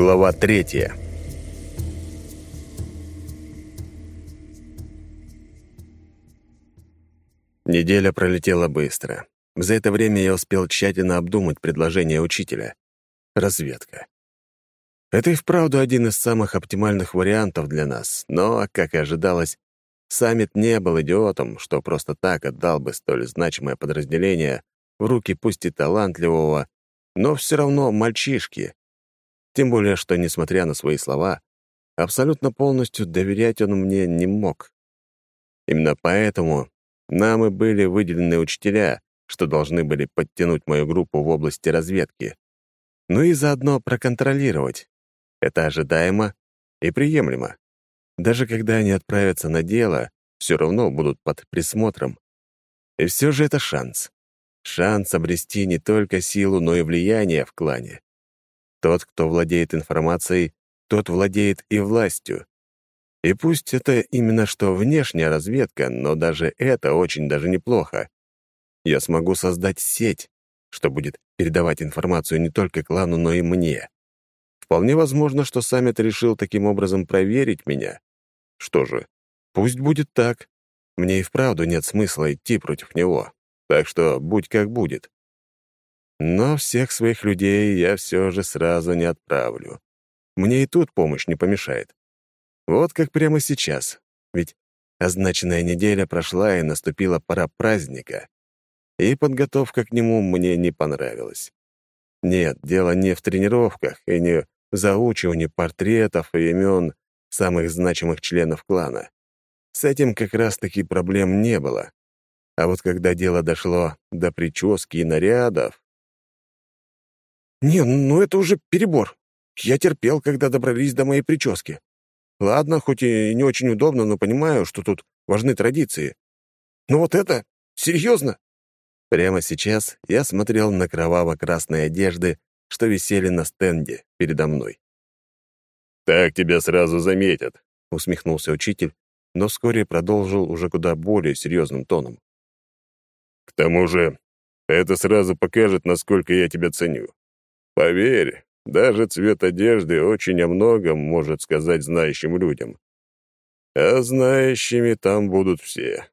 Глава третья. Неделя пролетела быстро. За это время я успел тщательно обдумать предложение учителя. Разведка. Это и вправду один из самых оптимальных вариантов для нас, но, как и ожидалось, саммит не был идиотом, что просто так отдал бы столь значимое подразделение в руки пусть и талантливого, но все равно мальчишки, тем более, что, несмотря на свои слова, абсолютно полностью доверять он мне не мог. Именно поэтому нам и были выделены учителя, что должны были подтянуть мою группу в области разведки. Ну и заодно проконтролировать. Это ожидаемо и приемлемо. Даже когда они отправятся на дело, все равно будут под присмотром. И все же это шанс. Шанс обрести не только силу, но и влияние в клане. Тот, кто владеет информацией, тот владеет и властью. И пусть это именно что внешняя разведка, но даже это очень даже неплохо. Я смогу создать сеть, что будет передавать информацию не только клану, но и мне. Вполне возможно, что саммит решил таким образом проверить меня. Что же, пусть будет так. Мне и вправду нет смысла идти против него. Так что будь как будет. Но всех своих людей я все же сразу не отправлю. Мне и тут помощь не помешает. Вот как прямо сейчас. Ведь означенная неделя прошла, и наступила пора праздника. И подготовка к нему мне не понравилась. Нет, дело не в тренировках и не в заучивании портретов и имен самых значимых членов клана. С этим как раз-таки проблем не было. А вот когда дело дошло до прически и нарядов... «Не, ну это уже перебор. Я терпел, когда добрались до моей прически. Ладно, хоть и не очень удобно, но понимаю, что тут важны традиции. Но вот это? Серьезно?» Прямо сейчас я смотрел на кроваво-красные одежды, что висели на стенде передо мной. «Так тебя сразу заметят», — усмехнулся учитель, но вскоре продолжил уже куда более серьезным тоном. «К тому же, это сразу покажет, насколько я тебя ценю. Поверь, даже цвет одежды очень о многом может сказать знающим людям. А знающими там будут все.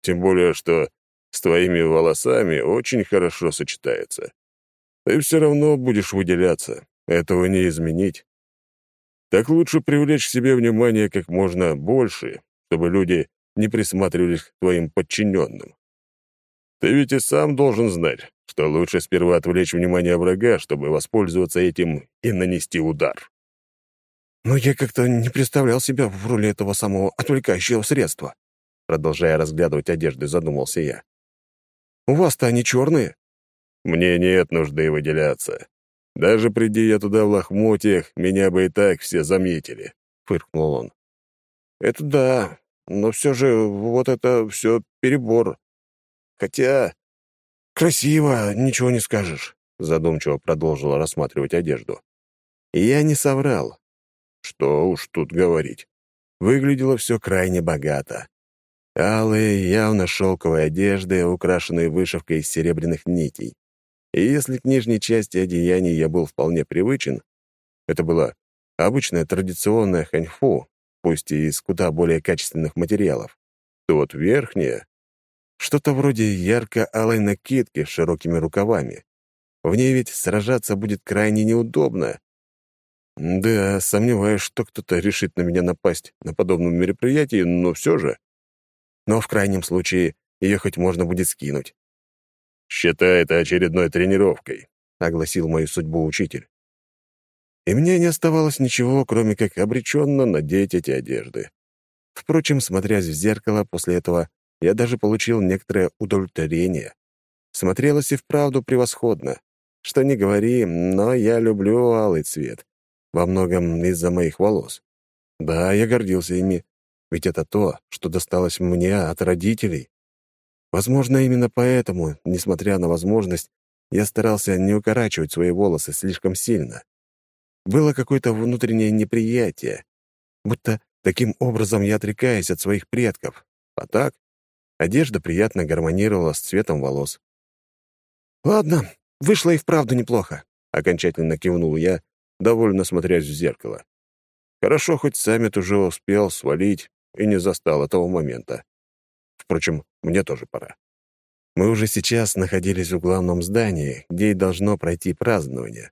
Тем более, что с твоими волосами очень хорошо сочетается. Ты все равно будешь выделяться, этого не изменить. Так лучше привлечь к себе внимание как можно больше, чтобы люди не присматривались к твоим подчиненным. Ты ведь и сам должен знать, что лучше сперва отвлечь внимание врага, чтобы воспользоваться этим и нанести удар. «Но я как-то не представлял себя в роли этого самого отвлекающего средства», продолжая разглядывать одежды, задумался я. «У вас-то они черные». «Мне нет нужды выделяться. Даже приди я туда в лохмотьях, меня бы и так все заметили», — фыркнул он. «Это да, но все же вот это все перебор. Хотя красиво, ничего не скажешь, задумчиво продолжила рассматривать одежду. Я не соврал. Что уж тут говорить. Выглядело все крайне богато. Алые, явно шелковые одежды, украшенные вышивкой из серебряных нитей. И если к нижней части одеяний я был вполне привычен, это было обычное традиционное ханьфу, пусть и из куда более качественных материалов, то вот верхняя что-то вроде ярко-алой накидки с широкими рукавами. В ней ведь сражаться будет крайне неудобно. Да, сомневаюсь, что кто-то решит на меня напасть на подобном мероприятии, но все же. Но в крайнем случае ее хоть можно будет скинуть. «Считай это очередной тренировкой», — огласил мою судьбу учитель. И мне не оставалось ничего, кроме как обреченно надеть эти одежды. Впрочем, смотрясь в зеркало после этого, я даже получил некоторое удовлетворение. Смотрелось и вправду превосходно. Что не говори, но я люблю алый цвет. Во многом из-за моих волос. Да, я гордился ими, ведь это то, что досталось мне от родителей. Возможно, именно поэтому, несмотря на возможность, я старался не укорачивать свои волосы слишком сильно. Было какое-то внутреннее неприятие, будто таким образом я отрекаюсь от своих предков. А так, Одежда приятно гармонировала с цветом волос. «Ладно, вышло и вправду неплохо», — окончательно кивнул я, довольно смотрясь в зеркало. Хорошо, хоть саммит уже успел свалить и не застал этого момента. Впрочем, мне тоже пора. Мы уже сейчас находились в главном здании, где и должно пройти празднование.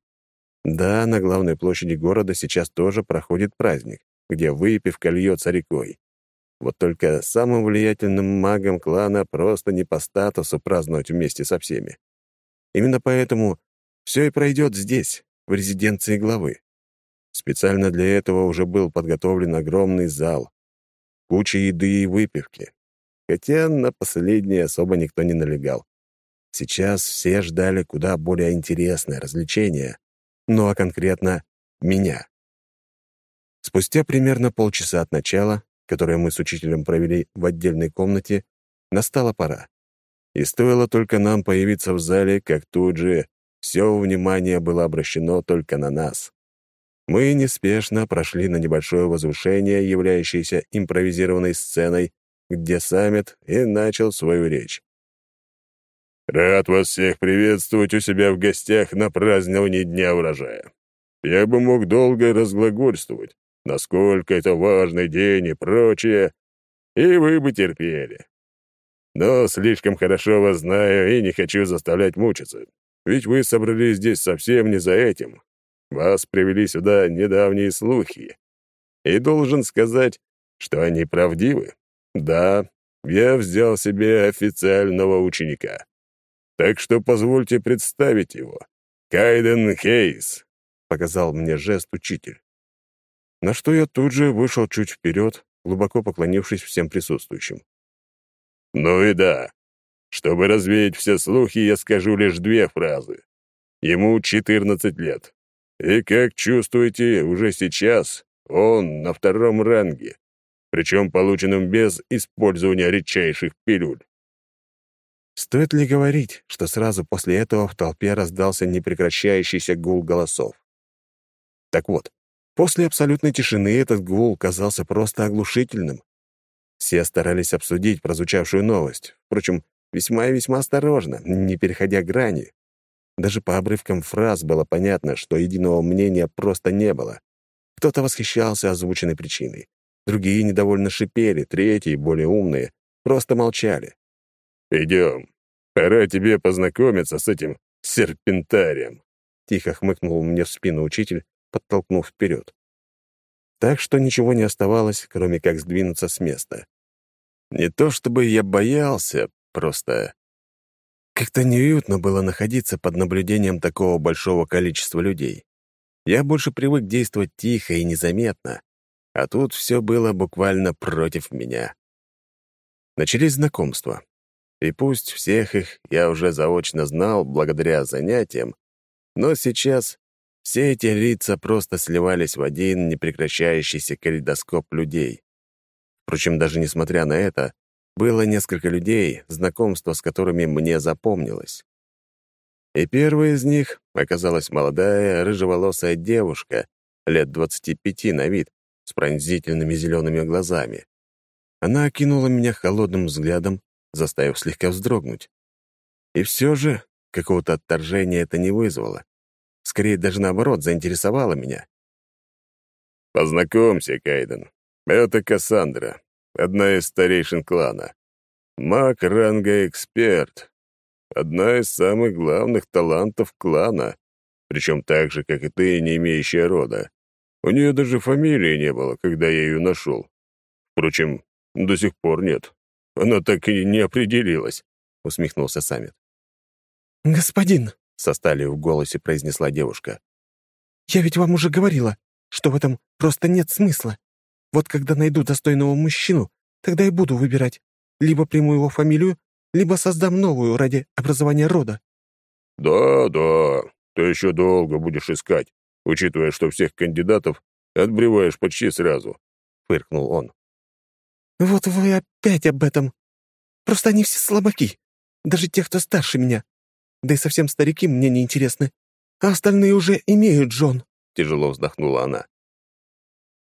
Да, на главной площади города сейчас тоже проходит праздник, где выпивка льется рекой. Вот только самым влиятельным магом клана просто не по статусу праздновать вместе со всеми. Именно поэтому все и пройдет здесь, в резиденции главы. Специально для этого уже был подготовлен огромный зал, куча еды и выпивки. Хотя на последнее особо никто не налегал. Сейчас все ждали куда более интересное развлечение, ну а конкретно меня. Спустя примерно полчаса от начала, которое мы с учителем провели в отдельной комнате, настала пора. И стоило только нам появиться в зале, как тут же все внимание было обращено только на нас. Мы неспешно прошли на небольшое возвышение, являющееся импровизированной сценой, где саммит и начал свою речь. «Рад вас всех приветствовать у себя в гостях на праздновании Дня урожая. Я бы мог долго разглагольствовать, насколько это важный день и прочее, и вы бы терпели. Но слишком хорошо вас знаю и не хочу заставлять мучиться, ведь вы собрались здесь совсем не за этим. Вас привели сюда недавние слухи. И должен сказать, что они правдивы. Да, я взял себе официального ученика. Так что позвольте представить его. Кайден Хейс, — показал мне жест учитель. На что я тут же вышел чуть вперед, глубоко поклонившись всем присутствующим. Ну и да. Чтобы развеять все слухи, я скажу лишь две фразы. Ему 14 лет. И, как чувствуете, уже сейчас он на втором ранге причем полученным без использования редчайших пилюль. Стоит ли говорить, что сразу после этого в толпе раздался непрекращающийся гул голосов? Так вот, после абсолютной тишины этот гул казался просто оглушительным. Все старались обсудить прозвучавшую новость, впрочем, весьма и весьма осторожно, не переходя грани. Даже по обрывкам фраз было понятно, что единого мнения просто не было. Кто-то восхищался озвученной причиной, Другие недовольно шипели, третьи, более умные, просто молчали. «Идем. Пора тебе познакомиться с этим серпентарием», — тихо хмыкнул мне в спину учитель, подтолкнув вперед. Так что ничего не оставалось, кроме как сдвинуться с места. Не то чтобы я боялся, просто... Как-то неуютно было находиться под наблюдением такого большого количества людей. Я больше привык действовать тихо и незаметно, а тут все было буквально против меня. Начались знакомства. И пусть всех их я уже заочно знал благодаря занятиям, но сейчас все эти лица просто сливались в один непрекращающийся калейдоскоп людей. Впрочем, даже несмотря на это, было несколько людей, знакомство с которыми мне запомнилось. И первой из них оказалась молодая, рыжеволосая девушка, лет 25 на вид, с пронзительными зелеными глазами. Она окинула меня холодным взглядом, заставив слегка вздрогнуть. И все же какого-то отторжения это не вызвало. Скорее, даже наоборот, заинтересовало меня. «Познакомься, Кайден. Это Кассандра, одна из старейшин клана. Маг ранга эксперт. Одна из самых главных талантов клана, причем так же, как и ты, не имеющая рода. У нее даже фамилии не было, когда я ее нашел. Впрочем, до сих пор нет. Она так и не определилась», — усмехнулся Самит. «Господин», — со сталью в голосе произнесла девушка, «я ведь вам уже говорила, что в этом просто нет смысла. Вот когда найду достойного мужчину, тогда и буду выбирать. Либо приму его фамилию, либо создам новую ради образования рода». «Да, да, ты еще долго будешь искать учитывая, что всех кандидатов отбреваешь почти сразу», — фыркнул он. «Вот вы опять об этом. Просто они все слабаки, даже те, кто старше меня. Да и совсем старики мне не интересны. А остальные уже имеют Джон», — тяжело вздохнула она.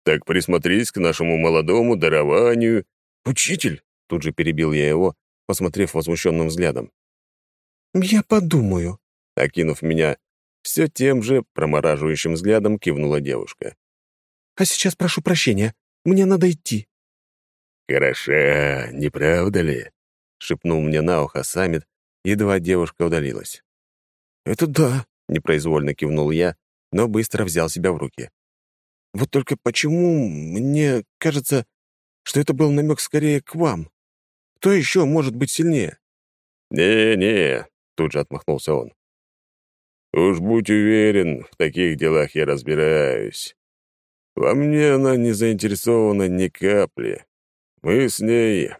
«Так присмотрись к нашему молодому дарованию». «Учитель!» — тут же перебил я его, посмотрев возмущенным взглядом. «Я подумаю», — окинув меня Все тем же промораживающим взглядом кивнула девушка. «А сейчас прошу прощения. Мне надо идти». «Хороша, не правда ли?» — шепнул мне на ухо Самит, едва девушка удалилась. «Это да», — непроизвольно кивнул я, но быстро взял себя в руки. «Вот только почему мне кажется, что это был намек скорее к вам? Кто еще может быть сильнее?» «Не-не», — тут же отмахнулся он. «Уж будь уверен, в таких делах я разбираюсь. Во мне она не заинтересована ни капли. Мы с ней...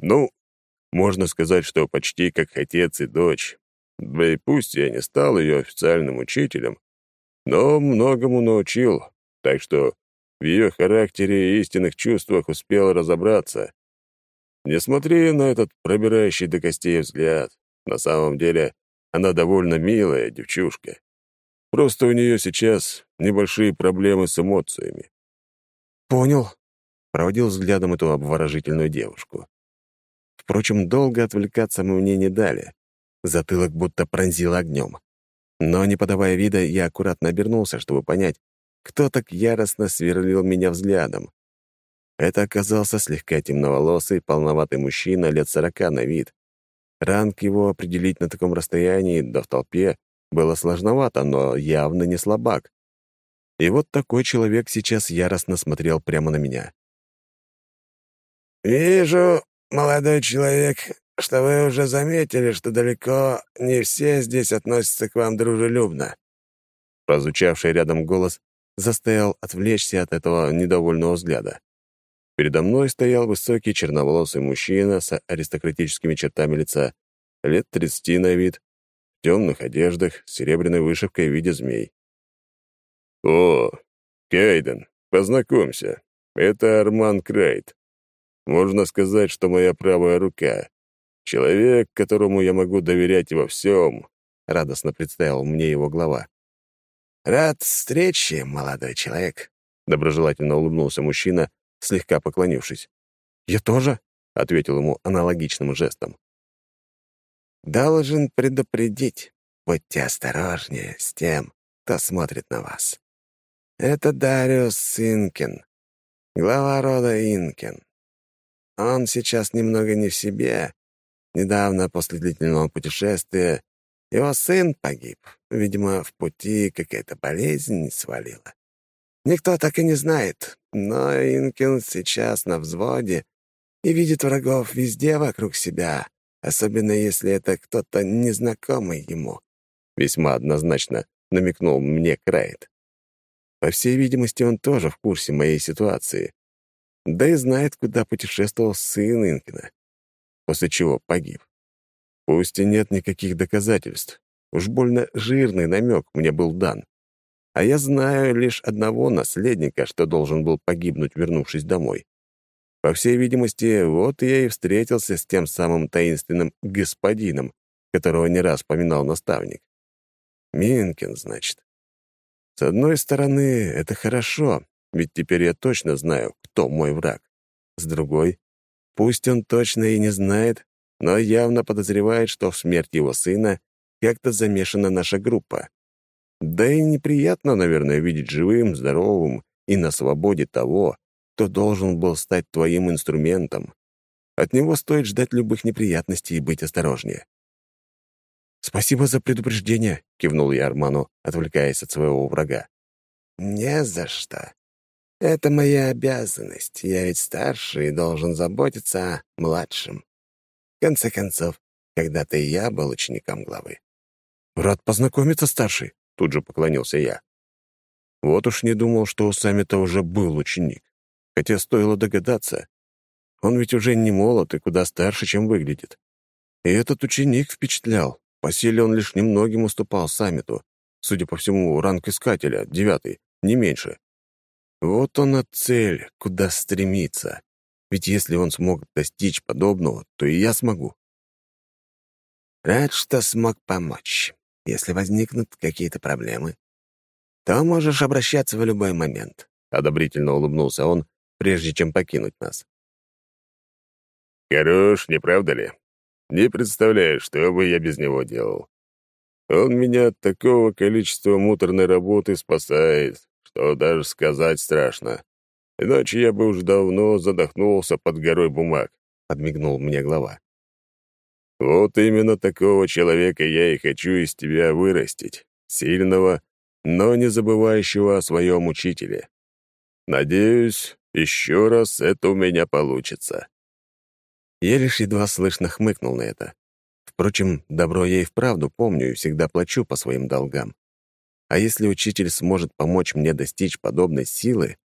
Ну, можно сказать, что почти как отец и дочь. Да и пусть я не стал ее официальным учителем, но многому научил, так что в ее характере и истинных чувствах успел разобраться. Не смотри на этот пробирающий до костей взгляд. На самом деле она довольно милая девчушка. Просто у нее сейчас небольшие проблемы с эмоциями. «Понял», — проводил взглядом эту обворожительную девушку. Впрочем, долго отвлекаться мы мне не дали. Затылок будто пронзил огнем. Но, не подавая вида, я аккуратно обернулся, чтобы понять, кто так яростно сверлил меня взглядом. Это оказался слегка темноволосый, полноватый мужчина лет сорока на вид. Ранг его определить на таком расстоянии, да в толпе, было сложновато, но явно не слабак. И вот такой человек сейчас яростно смотрел прямо на меня. «Вижу, молодой человек, что вы уже заметили, что далеко не все здесь относятся к вам дружелюбно». Прозвучавший рядом голос заставил отвлечься от этого недовольного взгляда. Передо мной стоял высокий черноволосый мужчина с аристократическими чертами лица, лет тридцати на вид, в темных одеждах с серебряной вышивкой в виде змей. «О, Кейден, познакомься, это Арман Крайт. Можно сказать, что моя правая рука. Человек, которому я могу доверять во всем», — радостно представил мне его глава. «Рад встрече, молодой человек», — доброжелательно улыбнулся мужчина, слегка поклонившись. «Я тоже», — ответил ему аналогичным жестом. «Должен предупредить, будьте осторожнее с тем, кто смотрит на вас. Это Дариус Инкин, глава рода Инкин. Он сейчас немного не в себе. Недавно, после длительного путешествия, его сын погиб. Видимо, в пути какая-то болезнь свалила. Никто так и не знает, но Инкин сейчас на взводе и видит врагов везде вокруг себя, особенно если это кто-то незнакомый ему. Весьма однозначно намекнул мне Крайт. По всей видимости, он тоже в курсе моей ситуации. Да и знает, куда путешествовал сын Инкина. После чего погиб. Пусть и нет никаких доказательств. Уж больно жирный намек мне был дан. А я знаю лишь одного наследника, что должен был погибнуть, вернувшись домой. По всей видимости, вот я и встретился с тем самым таинственным господином, которого не раз поминал наставник. Минкин, значит. С одной стороны, это хорошо, ведь теперь я точно знаю, кто мой враг. С другой, пусть он точно и не знает, но явно подозревает, что в смерти его сына как-то замешана наша группа. Да и неприятно, наверное, видеть живым, здоровым и на свободе того, кто должен был стать твоим инструментом. От него стоит ждать любых неприятностей и быть осторожнее. «Спасибо за предупреждение», — кивнул я Арману, отвлекаясь от своего врага. «Не за что. Это моя обязанность. Я ведь старший и должен заботиться о младшем. В конце концов, когда-то и я был учеником главы». «Рад познакомиться, старший», — тут же поклонился я. Вот уж не думал, что у Саммита уже был ученик. Хотя стоило догадаться. Он ведь уже не молод и куда старше, чем выглядит. И этот ученик впечатлял. По силе он лишь немногим уступал саммиту. Судя по всему, ранг искателя, девятый, не меньше. Вот он от цель, куда стремиться. Ведь если он смог достичь подобного, то и я смогу. Рад, что смог помочь. Если возникнут какие-то проблемы, то можешь обращаться в любой момент. Одобрительно улыбнулся он, прежде чем покинуть нас. Хорош, не правда ли? Не представляю, что бы я без него делал. Он меня от такого количества муторной работы спасает, что даже сказать страшно. Иначе я бы уж давно задохнулся под горой бумаг», — подмигнул мне глава. «Вот именно такого человека я и хочу из тебя вырастить. Сильного, но не забывающего о своем учителе. Надеюсь, еще раз это у меня получится». Я лишь едва слышно хмыкнул на это. Впрочем, добро я и вправду помню и всегда плачу по своим долгам. А если учитель сможет помочь мне достичь подобной силы,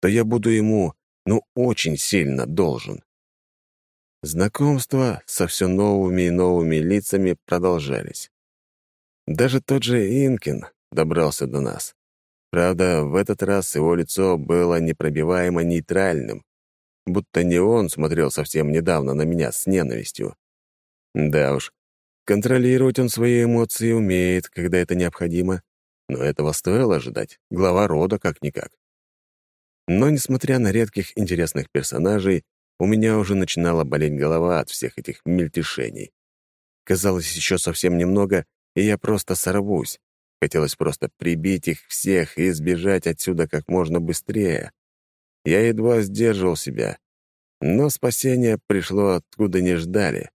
то я буду ему, ну, очень сильно должен. Знакомства со все новыми и новыми лицами продолжались. Даже тот же Инкин добрался до нас. Правда, в этот раз его лицо было непробиваемо нейтральным, будто не он смотрел совсем недавно на меня с ненавистью. Да уж, контролировать он свои эмоции умеет, когда это необходимо, но этого стоило ожидать, глава рода как-никак. Но, несмотря на редких интересных персонажей, у меня уже начинала болеть голова от всех этих мельтешений. Казалось, еще совсем немного, и я просто сорвусь. Хотелось просто прибить их всех и сбежать отсюда как можно быстрее. Я едва сдерживал себя. Но спасение пришло откуда не ждали.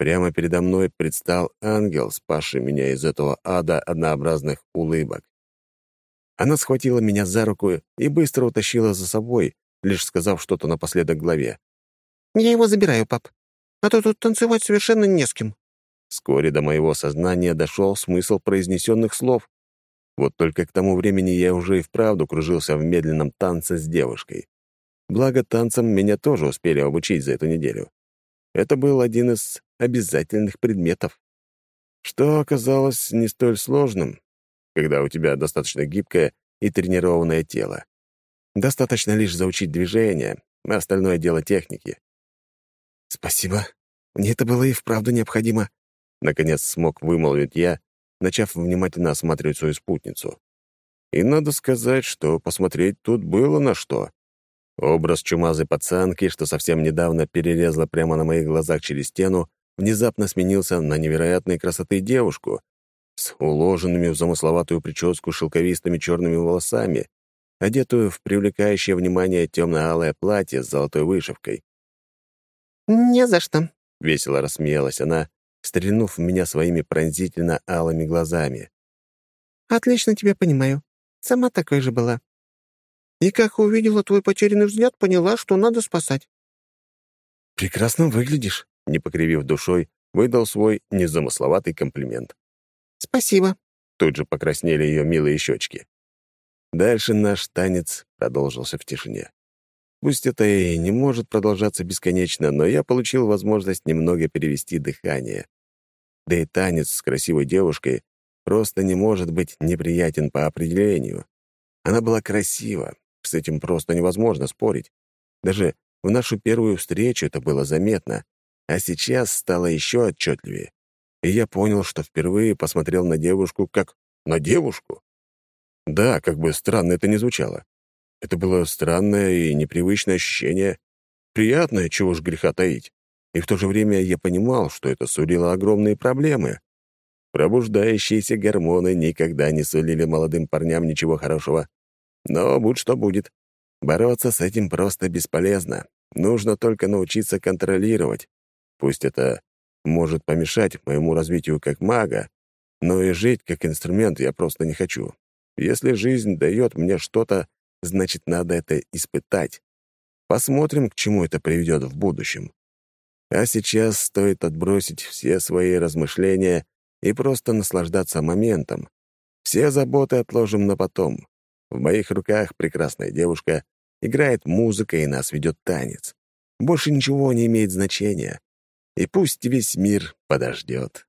Прямо передо мной предстал ангел, спасший меня из этого ада однообразных улыбок. Она схватила меня за руку и быстро утащила за собой, лишь сказав что-то напоследок главе. «Я его забираю, пап. А то тут танцевать совершенно не с кем». Вскоре до моего сознания дошел смысл произнесенных слов. Вот только к тому времени я уже и вправду кружился в медленном танце с девушкой. Благо, танцам меня тоже успели обучить за эту неделю. Это был один из обязательных предметов. Что оказалось не столь сложным, когда у тебя достаточно гибкое и тренированное тело. Достаточно лишь заучить движение, а остальное дело техники. «Спасибо. Мне это было и вправду необходимо», — наконец смог вымолвить я, начав внимательно осматривать свою спутницу. И надо сказать, что посмотреть тут было на что. Образ чумазой пацанки, что совсем недавно перерезала прямо на моих глазах через стену, внезапно сменился на невероятной красоты девушку, с уложенными в замысловатую прическу шелковистыми черными волосами, одетую в привлекающее внимание темно-алое платье с золотой вышивкой. «Не за что», — весело рассмеялась она, стрельнув в меня своими пронзительно-алыми глазами. «Отлично тебя понимаю. Сама такой же была. И как увидела твой потерянный взгляд, поняла, что надо спасать». «Прекрасно выглядишь», — не покривив душой, выдал свой незамысловатый комплимент. «Спасибо». Тут же покраснели ее милые щечки. Дальше наш танец продолжился в тишине. Пусть это и не может продолжаться бесконечно, но я получил возможность немного перевести дыхание. Да и танец с красивой девушкой просто не может быть неприятен по определению. Она была красива, с этим просто невозможно спорить. Даже в нашу первую встречу это было заметно, а сейчас стало еще отчетливее и я понял, что впервые посмотрел на девушку как на девушку. Да, как бы странно это ни звучало. Это было странное и непривычное ощущение, приятное, чего ж греха таить. И в то же время я понимал, что это сулило огромные проблемы. Пробуждающиеся гормоны никогда не сулили молодым парням ничего хорошего. Но будь что будет. Бороться с этим просто бесполезно. Нужно только научиться контролировать. Пусть это может помешать моему развитию как мага, но и жить как инструмент я просто не хочу. Если жизнь дает мне что-то, значит, надо это испытать. Посмотрим, к чему это приведет в будущем. А сейчас стоит отбросить все свои размышления и просто наслаждаться моментом. Все заботы отложим на потом. В моих руках прекрасная девушка, играет музыка и нас ведет танец. Больше ничего не имеет значения и пусть весь мир подождет.